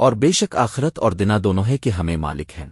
اور بے شک آخرت اور دنا دونوں ہے کہ ہمیں مالک ہیں۔